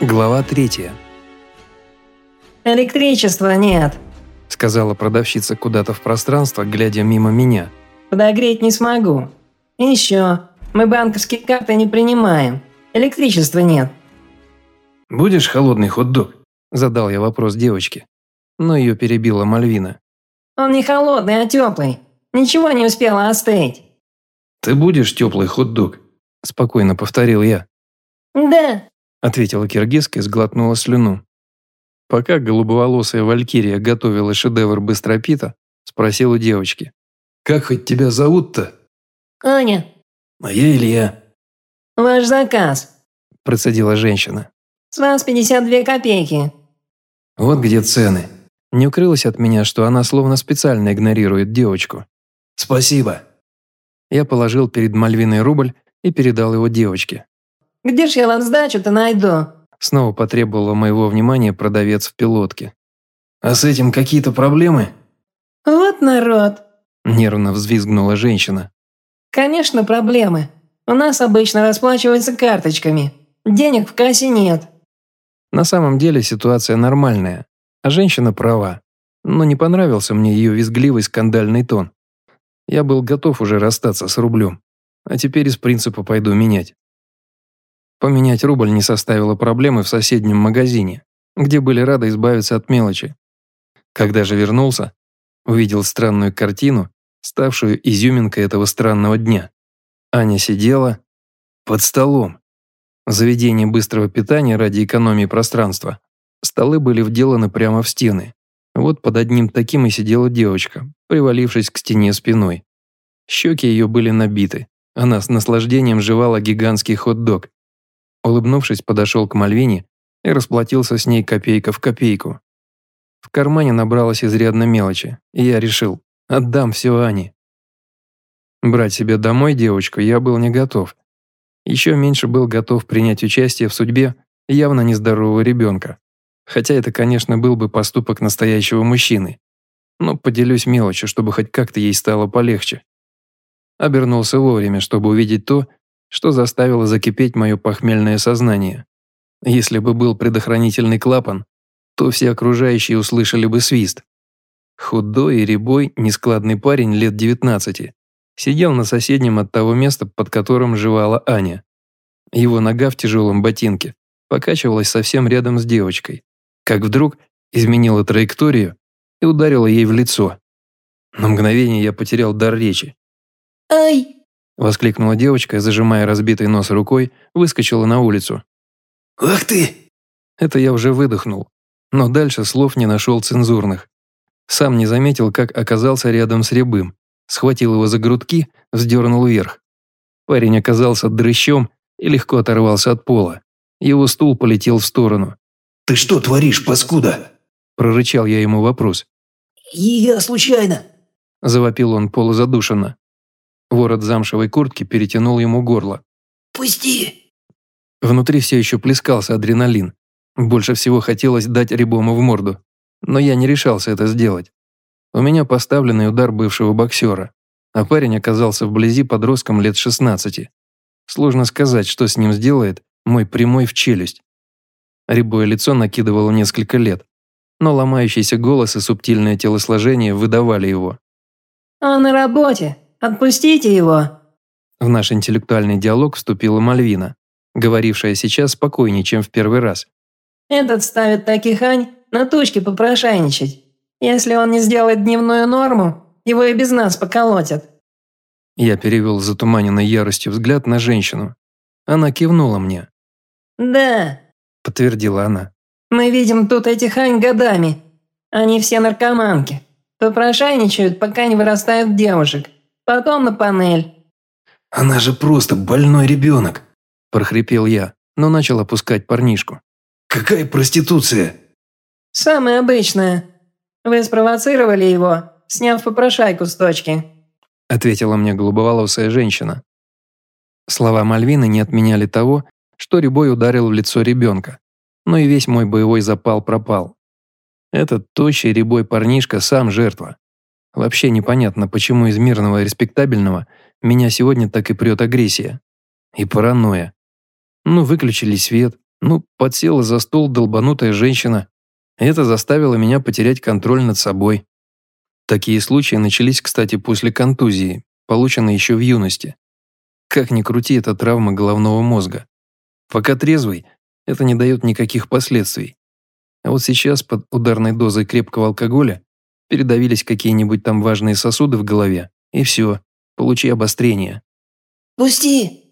Глава третья. «Электричества нет», — сказала продавщица куда-то в пространство, глядя мимо меня. «Подогреть не смогу. И еще, мы банковские карты не принимаем. Электричества нет». «Будешь холодный хот-дог?» – задал я вопрос девочке. Но ее перебила Мальвина. «Он не холодный, а теплый. Ничего не успело остыть». «Ты будешь теплый хот-дог?» – спокойно повторил я. «Да», – ответила киргизка и сглотнула слюну. Пока голубоволосая валькирия готовила шедевр быстропита, спросил у девочки. «Как хоть тебя зовут-то?» «Аня». «А я Илья». «Ваш заказ», – процедила женщина. «С вас 52 копейки». Вот где цены. Не укрылось от меня, что она словно специально игнорирует девочку. «Спасибо». Я положил перед Мальвиной рубль и передал его девочке. «Где ж я вам сдачу-то найду?» Снова потребовала моего внимания продавец в пилотке. «А с этим какие-то проблемы?» «Вот народ!» – нервно взвизгнула женщина. «Конечно, проблемы. У нас обычно расплачиваются карточками. Денег в кассе нет». На самом деле ситуация нормальная, а женщина права. Но не понравился мне ее визгливый скандальный тон. Я был готов уже расстаться с рублем, а теперь из принципа пойду менять. Поменять рубль не составило проблемы в соседнем магазине, где были рады избавиться от мелочи. Когда же вернулся, увидел странную картину, ставшую изюминкой этого странного дня. Аня сидела под столом. Заведение быстрого питания ради экономии пространства. Столы были вделаны прямо в стены. Вот под одним таким и сидела девочка, привалившись к стене спиной. Щеки ее были набиты. Она с наслаждением жевала гигантский хот-дог. Улыбнувшись, подошел к Мальвине и расплатился с ней копейка в копейку. В кармане набралось изрядно мелочи, и я решил, отдам все Ане. Брать себе домой девочку я был не готов. Еще меньше был готов принять участие в судьбе явно нездорового ребенка. Хотя это, конечно, был бы поступок настоящего мужчины. Но поделюсь мелочью, чтобы хоть как-то ей стало полегче. Обернулся вовремя, чтобы увидеть то, что заставило закипеть мое похмельное сознание. Если бы был предохранительный клапан, то все окружающие услышали бы свист. Худой и рябой, нескладный парень лет 19 сидел на соседнем от того места, под которым жевала Аня. Его нога в тяжелом ботинке покачивалась совсем рядом с девочкой, как вдруг изменила траекторию и ударила ей в лицо. На мгновение я потерял дар речи. «Ай!» – воскликнула девочка зажимая разбитый нос рукой, выскочила на улицу. «Ах ты!» Это я уже выдохнул, но дальше слов не нашел цензурных. Сам не заметил, как оказался рядом с Рябым, схватил его за грудки, вздернул вверх. Парень оказался дрыщом и легко оторвался от пола. Его стул полетел в сторону. «Ты что творишь, паскуда?» Прорычал я ему вопрос. «Я случайно!» Завопил он полузадушенно. Ворот замшевой куртки перетянул ему горло. «Пусти!» Внутри все еще плескался адреналин. Больше всего хотелось дать Рябому в морду. Но я не решался это сделать. У меня поставленный удар бывшего боксера, а парень оказался вблизи подростком лет 16. Сложно сказать, что с ним сделает мой прямой в челюсть. Рябое лицо накидывало несколько лет, но ломающийся голос и субтильное телосложение выдавали его. «Он на работе. Отпустите его!» В наш интеллектуальный диалог вступила Мальвина, говорившая сейчас спокойнее, чем в первый раз. «Этот ставит таких ань на тучке попрошайничать. Если он не сделает дневную норму, его и без нас поколотят». Я перевел затуманенной яростью взгляд на женщину. Она кивнула мне. «Да», – подтвердила она. «Мы видим тут этих ань годами. Они все наркоманки. Попрошайничают, пока не вырастают девушек. Потом на панель». «Она же просто больной ребенок», – прохрипел я, но начал опускать парнишку. «Какая проституция?» «Самая обычная», вы спровоцировали его, сняв попрошайку с точки», – ответила мне голубоволосая женщина. Слова Мальвины не отменяли того, что Рябой ударил в лицо ребенка, но и весь мой боевой запал пропал. Этот тощий Рябой парнишка сам жертва. Вообще непонятно, почему из мирного и респектабельного меня сегодня так и прет агрессия. И паранойя. Ну, выключили свет, Ну, подсела за стол долбанутая женщина. Это заставило меня потерять контроль над собой. Такие случаи начались, кстати, после контузии, полученной еще в юности. Как ни крути, это травма головного мозга. Пока трезвый, это не дает никаких последствий. А вот сейчас под ударной дозой крепкого алкоголя передавились какие-нибудь там важные сосуды в голове, и все, получи обострение. «Пусти!»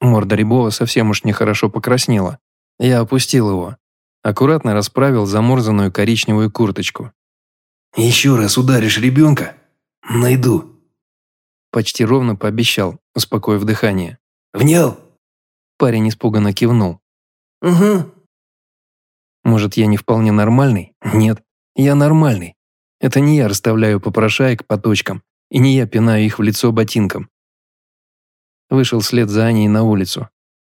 Морда Рябова совсем уж нехорошо покраснела. Я опустил его. Аккуратно расправил заморзанную коричневую курточку. Еще раз ударишь ребенка? Найду. Почти ровно пообещал, успокоив дыхание. Внял? Парень испуганно кивнул. «Угу». Может, я не вполне нормальный? Нет, я нормальный. Это не я расставляю попрошаек по точкам, и не я пинаю их в лицо ботинком. Вышел вслед за Аней на улицу.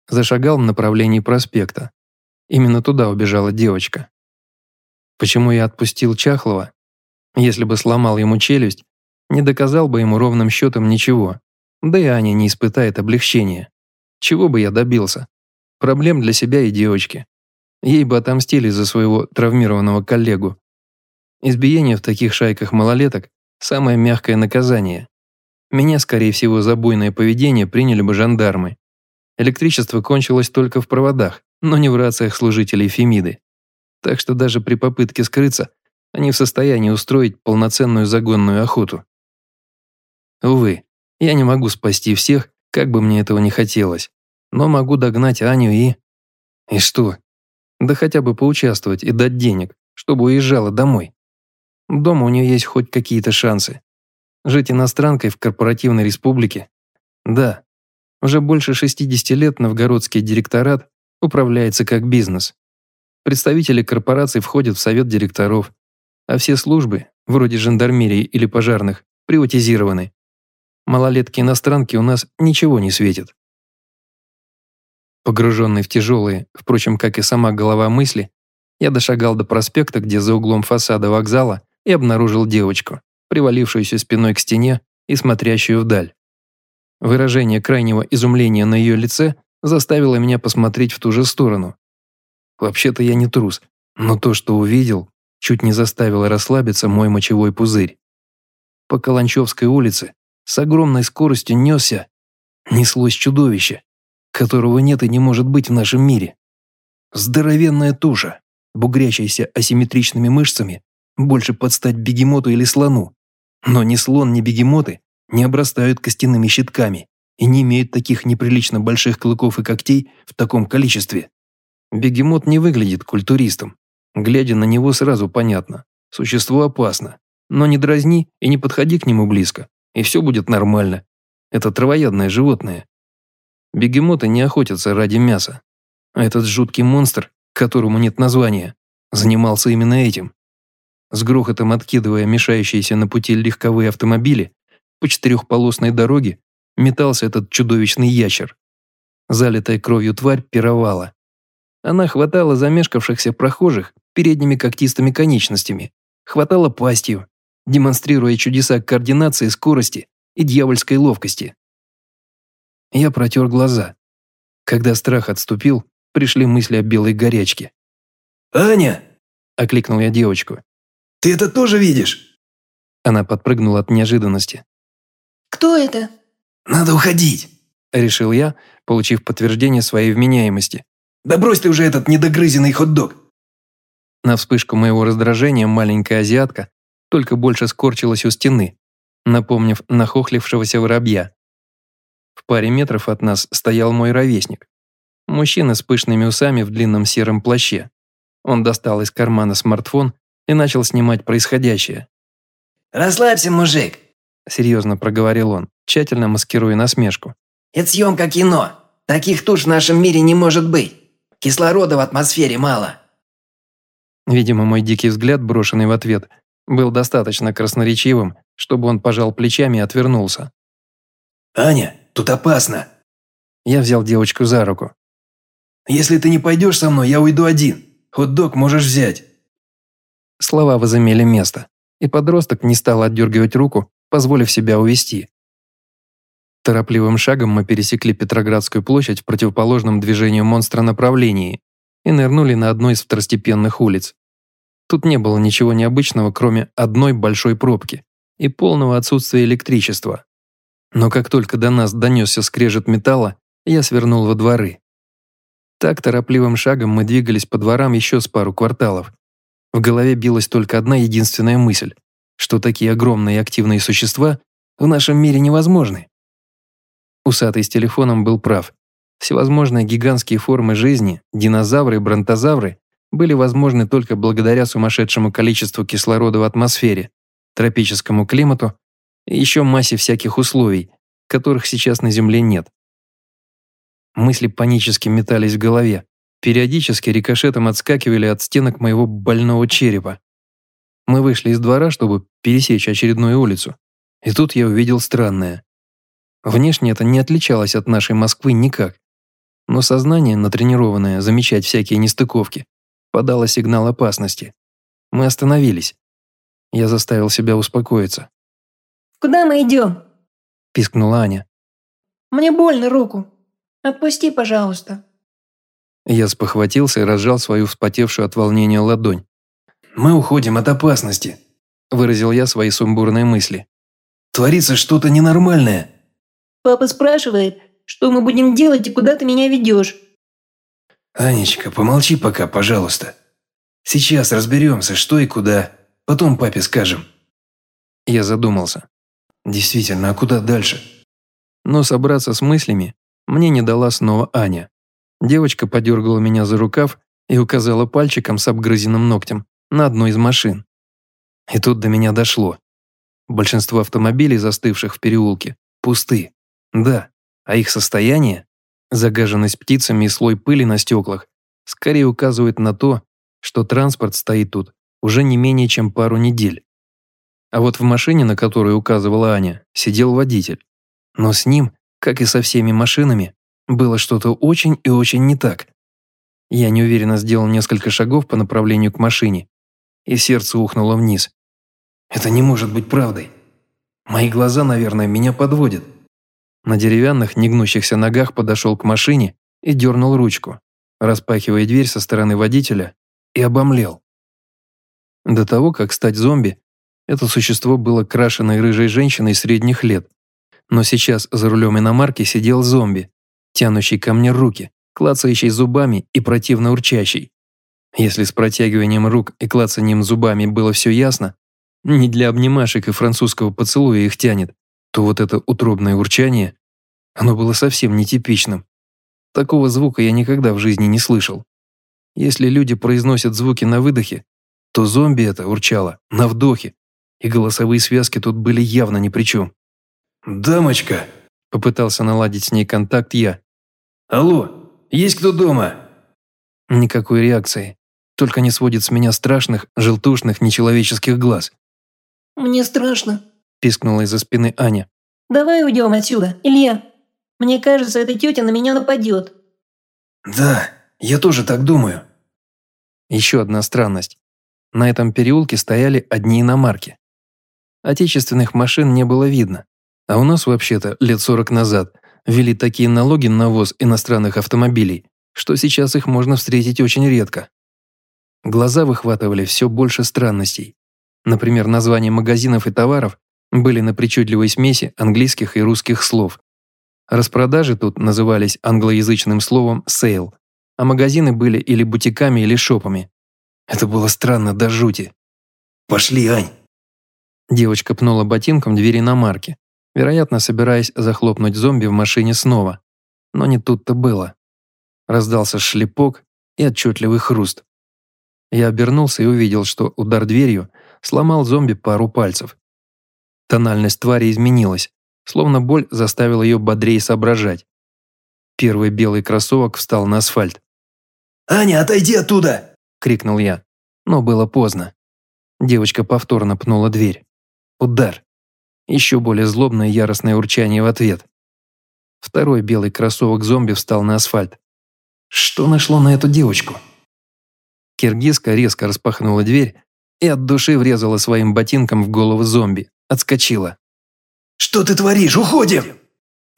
Зашагал в направлении проспекта. Именно туда убежала девочка. Почему я отпустил Чахлова? Если бы сломал ему челюсть, не доказал бы ему ровным счетом ничего. Да и Аня не испытает облегчения. Чего бы я добился? Проблем для себя и девочки. Ей бы отомстили за своего травмированного коллегу. Избиение в таких шайках малолеток – самое мягкое наказание. Меня, скорее всего, за буйное поведение приняли бы жандармы. Электричество кончилось только в проводах, но не в рациях служителей Фемиды. Так что даже при попытке скрыться, они в состоянии устроить полноценную загонную охоту. Увы, я не могу спасти всех, как бы мне этого не хотелось, но могу догнать Аню и... И что? Да хотя бы поучаствовать и дать денег, чтобы уезжала домой. Дома у нее есть хоть какие-то шансы. Жить иностранкой в корпоративной республике? Да. Уже больше 60 лет новгородский директорат управляется как бизнес. Представители корпораций входят в совет директоров, а все службы, вроде жандармерии или пожарных, приватизированы. Малолетки-иностранки у нас ничего не светит. Погруженный в тяжелые, впрочем, как и сама голова мысли, я дошагал до проспекта, где за углом фасада вокзала, и обнаружил девочку привалившуюся спиной к стене и смотрящую вдаль. Выражение крайнего изумления на ее лице заставило меня посмотреть в ту же сторону. Вообще-то я не трус, но то, что увидел, чуть не заставило расслабиться мой мочевой пузырь. По Каланчевской улице с огромной скоростью несся, неслось чудовище, которого нет и не может быть в нашем мире. Здоровенная туша, бугрящаяся асимметричными мышцами, больше под стать бегемоту или слону, но ни слон, ни бегемоты не обрастают костяными щитками и не имеют таких неприлично больших клыков и когтей в таком количестве. Бегемот не выглядит культуристом. Глядя на него сразу понятно. Существо опасно. Но не дразни и не подходи к нему близко, и все будет нормально. Это травоядное животное. Бегемоты не охотятся ради мяса. А этот жуткий монстр, которому нет названия, занимался именно этим. С грохотом откидывая мешающиеся на пути легковые автомобили, по четырехполосной дороге метался этот чудовищный ящер. Залитая кровью тварь пировала. Она хватала замешкавшихся прохожих передними когтистыми конечностями, хватала пастью, демонстрируя чудеса координации, скорости и дьявольской ловкости. Я протер глаза. Когда страх отступил, пришли мысли о белой горячке. «Аня!» – окликнул я девочку. Ты это тоже видишь?» Она подпрыгнула от неожиданности. «Кто это?» «Надо уходить», – решил я, получив подтверждение своей вменяемости. «Да брось ты уже этот недогрызенный хот-дог!» На вспышку моего раздражения маленькая азиатка только больше скорчилась у стены, напомнив нахохлившегося воробья. В паре метров от нас стоял мой ровесник. Мужчина с пышными усами в длинном сером плаще. Он достал из кармана смартфон и начал снимать происходящее. «Расслабься, мужик», – серьезно проговорил он, тщательно маскируя насмешку. «Это съемка кино. Таких туш в нашем мире не может быть. Кислорода в атмосфере мало». Видимо, мой дикий взгляд, брошенный в ответ, был достаточно красноречивым, чтобы он пожал плечами и отвернулся. «Аня, тут опасно». Я взял девочку за руку. «Если ты не пойдешь со мной, я уйду один. Хот-дог можешь взять». Слова возымели место, и подросток не стал отдергивать руку, позволив себя увести. Торопливым шагом мы пересекли Петроградскую площадь в противоположном движению монстра направлении и нырнули на одной из второстепенных улиц. Тут не было ничего необычного, кроме одной большой пробки и полного отсутствия электричества. Но как только до нас донесся скрежет металла, я свернул во дворы. Так торопливым шагом мы двигались по дворам еще с пару кварталов. В голове билась только одна единственная мысль, что такие огромные и активные существа в нашем мире невозможны. Усатый с телефоном был прав. Всевозможные гигантские формы жизни, динозавры и бронтозавры были возможны только благодаря сумасшедшему количеству кислорода в атмосфере, тропическому климату и еще массе всяких условий, которых сейчас на Земле нет. Мысли панически метались в голове, периодически рикошетом отскакивали от стенок моего больного черепа. Мы вышли из двора, чтобы пересечь очередную улицу, и тут я увидел странное. Внешне это не отличалось от нашей Москвы никак, но сознание, натренированное замечать всякие нестыковки, подало сигнал опасности. Мы остановились. Я заставил себя успокоиться. «Куда мы идем?» – пискнула Аня. «Мне больно руку. Отпусти, пожалуйста». Я спохватился и разжал свою вспотевшую от волнения ладонь. «Мы уходим от опасности», – выразил я свои сумбурные мысли. «Творится что-то ненормальное». «Папа спрашивает, что мы будем делать и куда ты меня ведешь?» «Анечка, помолчи пока, пожалуйста. Сейчас разберемся, что и куда. Потом папе скажем». Я задумался. «Действительно, а куда дальше?» Но собраться с мыслями мне не дала снова Аня. Девочка подергала меня за рукав и указала пальчиком с обгрызенным ногтем на одну из машин. И тут до меня дошло. Большинство автомобилей, застывших в переулке, пусты. Да, а их состояние, загаженность птицами и слой пыли на стеклах, скорее указывает на то, что транспорт стоит тут уже не менее чем пару недель. А вот в машине, на которую указывала Аня, сидел водитель. Но с ним как и со всеми машинами, было что-то очень и очень не так. Я неуверенно сделал несколько шагов по направлению к машине, и сердце ухнуло вниз. Это не может быть правдой. Мои глаза, наверное, меня подводят. На деревянных, негнущихся ногах подошел к машине и дернул ручку, распахивая дверь со стороны водителя, и обомлел. До того, как стать зомби, это существо было крашеной рыжей женщиной средних лет, но сейчас за рулем иномарки сидел зомби, тянущий ко мне руки, клацающий зубами и противно урчащий. Если с протягиванием рук и клацанием зубами было все ясно, не для обнимашек и французского поцелуя их тянет, то вот это утробное урчание, оно было совсем нетипичным. Такого звука я никогда в жизни не слышал. Если люди произносят звуки на выдохе, то зомби это урчало на вдохе, и голосовые связки тут были явно ни при чем. «Дамочка!» – попытался наладить с ней контакт я. «Алло, есть кто дома?» Никакой реакции. Только не сводит с меня страшных, желтушных, нечеловеческих глаз. «Мне страшно», – пискнула из-за спины Аня. «Давай уйдем отсюда, Илья. Мне кажется, эта тетя на меня нападет». «Да, я тоже так думаю». Еще одна странность. На этом переулке стояли одни иномарки. Отечественных машин не было видно. А у нас вообще-то лет 40 назад ввели такие налоги на ввоз иностранных автомобилей, что сейчас их можно встретить очень редко. Глаза выхватывали все больше странностей. Например, названия магазинов и товаров были на причудливой смеси английских и русских слов. Распродажи тут назывались англоязычным словом «sale», а магазины были или бутиками, или шопами. Это было странно до жути. «Пошли, Ань!» Девочка пнула ботинком дверь иномарки, вероятно, собираясь захлопнуть зомби в машине снова. Но не тут-то было. Раздался шлепок и отчетливый хруст. Я обернулся и увидел, что удар дверью сломал зомби пару пальцев. Тональность твари изменилась, словно боль заставила ее бодрее соображать. Первый белый кроссовок встал на асфальт. «Аня, отойди оттуда!» – крикнул я. Но было поздно. Девочка повторно пнула дверь. Удар. Еще более злобное яростное урчание в ответ. Второй белый кроссовок зомби встал на асфальт. Что нашло на эту девочку? Киргизка резко распахнула дверь и от души врезала своим ботинком в голову зомби. Отскочила. «Что ты творишь? Уходим!»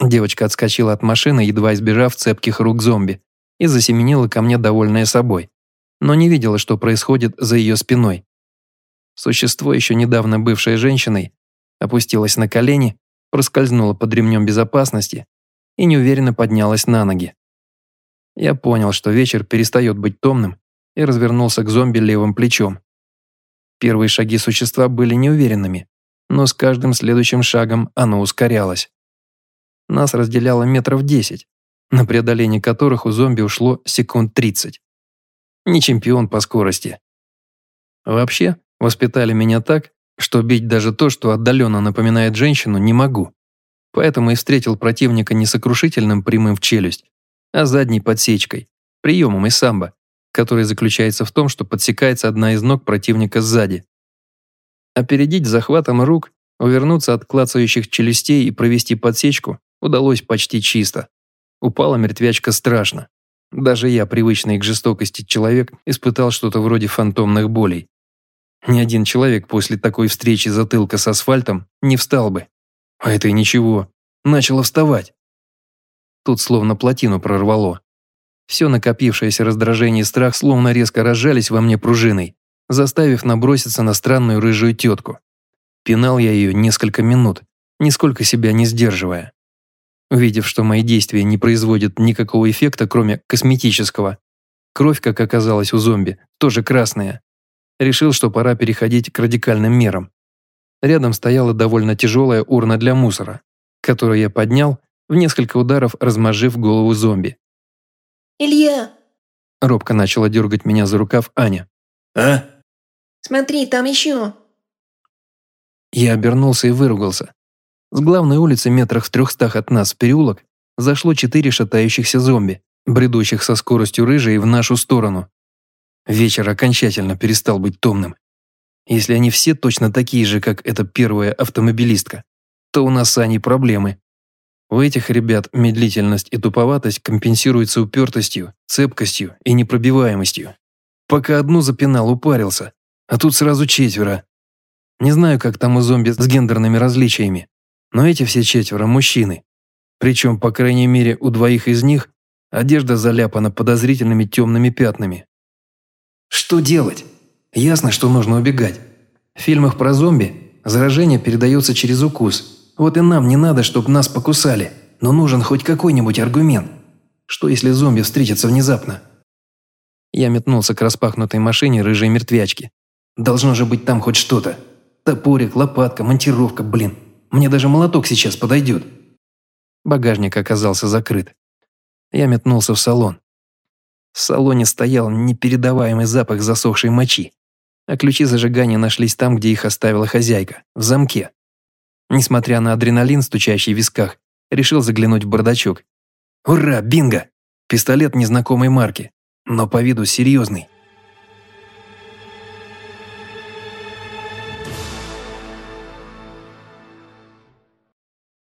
Девочка отскочила от машины, едва избежав цепких рук зомби, и засеменила ко мне, довольная собой, но не видела, что происходит за ее спиной. Существо, еще недавно бывшее женщиной, опустилось на колени, проскользнуло под ремнем безопасности и неуверенно поднялось на ноги. Я понял, что вечер перестает быть томным, и развернулся к зомби левым плечом. Первые шаги существа были неуверенными, но с каждым следующим шагом оно ускорялось. Нас разделяло метров десять, на преодоление которых у зомби ушло секунд тридцать. Не чемпион по скорости. Вообще, воспитали меня так, что бить даже то, что отдаленно напоминает женщину, не могу. Поэтому и встретил противника не сокрушительным прямым в челюсть, а задней подсечкой, приемом из самбо, который заключается в том, что подсекается одна из ног противника сзади. Опередить захватом рук, увернуться от клацающих челюстей и провести подсечку удалось почти чисто. Упала мертвячка страшно. Даже я, привычный к жестокости человек, испытал что-то вроде фантомных болей. Ни один человек после такой встречи затылка с асфальтом не встал бы. А это и ничего. Начало вставать. Тут словно плотину прорвало. Все накопившееся раздражение и страх словно резко разжались во мне пружиной, заставив наброситься на странную рыжую тетку. Пинал я ее несколько минут, нисколько себя не сдерживая. Увидев, что мои действия не производят никакого эффекта, кроме косметического, кровь, как оказалось у зомби, тоже красная, решил, что пора переходить к радикальным мерам. Рядом стояла довольно тяжелая урна для мусора, которую я поднял, в несколько ударов размажив голову зомби. «Илья!» Робко начала дергать меня за рукав Аня. «А?» «Смотри, там еще!» Я обернулся и выругался. С главной улицы метрах в трехстах от нас в переулок зашло четыре шатающихся зомби, бредущих со скоростью рыжей в нашу сторону. Вечер окончательно перестал быть томным. Если они все точно такие же, как эта первая автомобилистка, то у нас с Аней проблемы. У этих ребят медлительность и туповатость компенсируются упертостью, цепкостью и непробиваемостью. Пока одну запинал, упарился, а тут сразу четверо. Не знаю, как там у зомби с гендерными различиями, но эти все четверо мужчины. Причем, по крайней мере, у двоих из них одежда заляпана подозрительными темными пятнами. Что делать? Ясно, что нужно убегать. В фильмах про зомби заражение передается через укус – вот и нам не надо, чтобы нас покусали, но нужен хоть какой-нибудь аргумент. Что если зомби встретятся внезапно? Я метнулся к распахнутой машине рыжей мертвячки. Должно же быть там хоть что-то. Топорик, лопатка, монтировка, блин. Мне даже молоток сейчас подойдет. Багажник оказался закрыт. Я метнулся в салон. В салоне стоял непередаваемый запах засохшей мочи, а ключи зажигания нашлись там, где их оставила хозяйка, в замке. Несмотря на адреналин, стучащий в висках, решил заглянуть в бардачок. Ура, бинго! Пистолет незнакомой марки, но по виду серьезный.